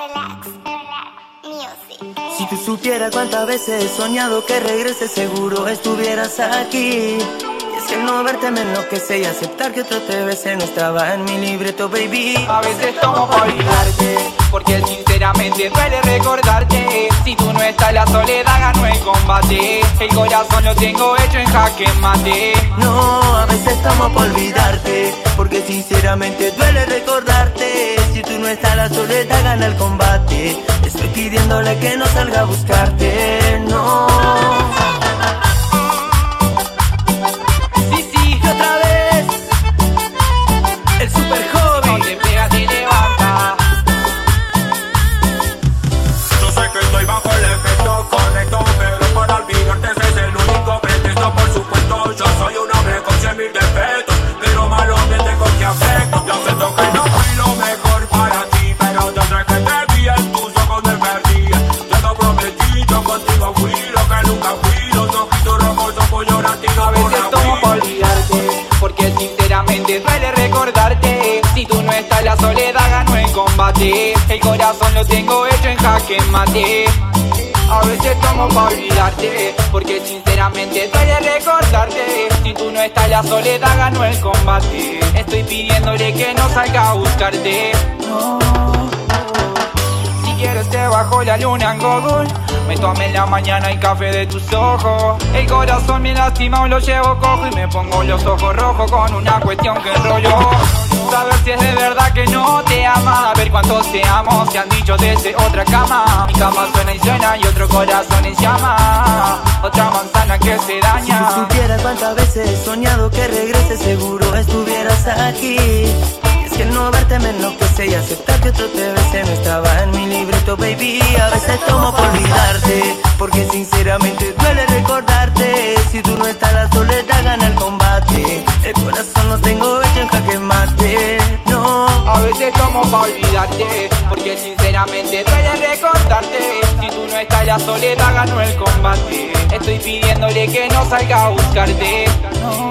Relax, relax, music. Si tú supieras cuántas veces he soñado que regreses seguro estuvieras aquí. Y es que no verte me enloquece y aceptar que otro te bese no estaba en mi libreto, baby. A veces tomo por olvidarte, porque sinceramente duele recordarte. La soledad ganó el combate. El corazón lo tengo hecho en jaque mate. No, a veces tomo por olvidarte, porque sinceramente duele recordarte. Si tú no estás, la soledad gana el combate. Estoy pidiéndole que no salga a buscarte, no A por olvidarte, porque sinceramente duele recordarte. Si tú no estás, la soledad ganó el combate. El corazón lo tengo hecho en jaque mate. A veces tomo para olvidarte, porque sinceramente duele recordarte. Si tú no estás, la soledad ganó el combate. Estoy pidiéndole que no salga a buscarte. Si quieres te bajo la luna en Google. Me tomé en la mañana el café de tus ojos. El corazón me lastima o lo llevo cojo Y me pongo los ojos rojos con una cuestión que enrollo. Saber si es de verdad que no te ama Ver cuántos te amo se han dicho desde otra cama. Mi cama suena y suena y otro corazón en llama. Otra manzana que se Si daña supieras cuántas veces he soñado que regreses seguro estuvieras aquí. Es que no verte me y aceptar que otro te bese no estaba en mi libreto, baby. A veces tomo por olvidarte, porque sinceramente duele recordarte. Si tú no estás, la soledad gana el combate. El corazón lo tengo hecho en jaque. No, A veces tomo pa' olvidarte, porque sinceramente duele recordarte. Si tú no estás, la soledad ganó el combate. Estoy pidiéndole que no salga a buscarte. no.